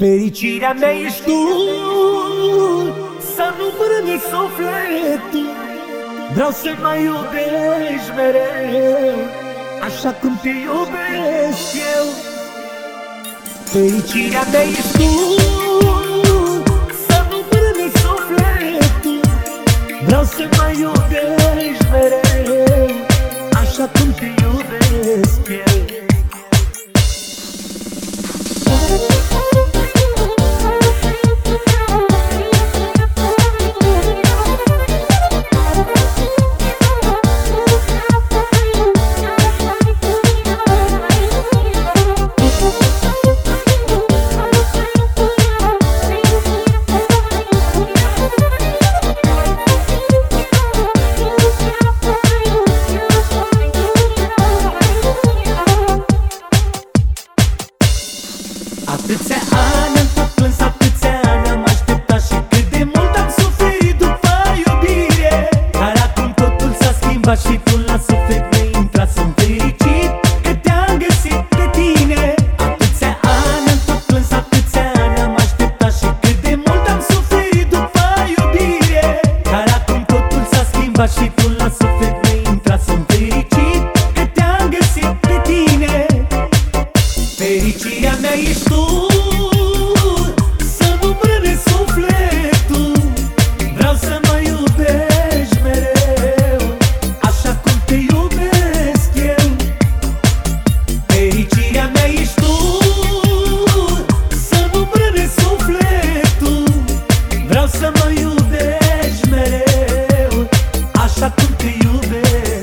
Fericirea mea ești tu. Să nu brâni sufletul. Vreau să mă iubești mereu Așa cum te iubesc eu. Fericirea mea ești tu. Să nu brâni sufletul. Vreau să mă iubești mereu și tu la suflet mi intrat Sunt fericit că te-am găsit pe tine. Atâția ani am tot plâns, atâția ani am așteptat Și cât de mult am suferit după iubire. Dar acum totul s-a schimbat și tu la suflet mi intrat Sunt fericit că te-am găsit pe tine. Fericirea mea ești tu cum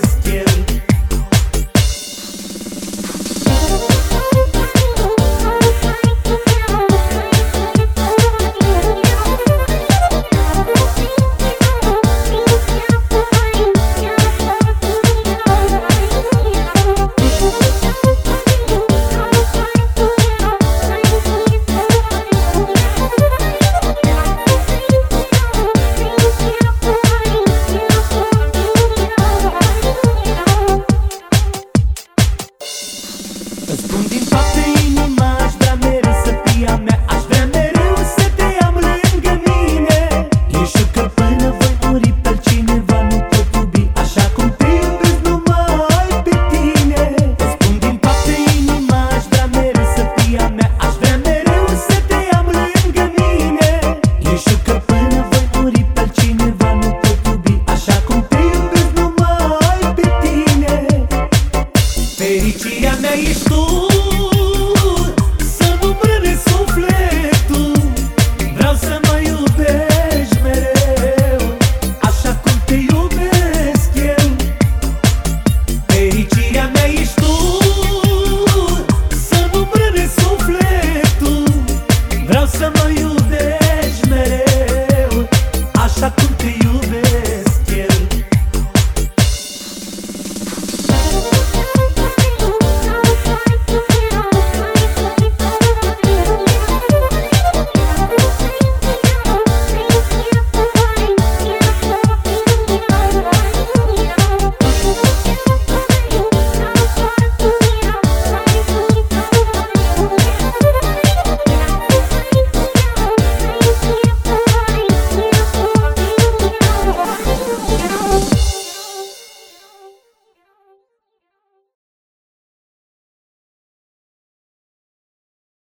sa mnom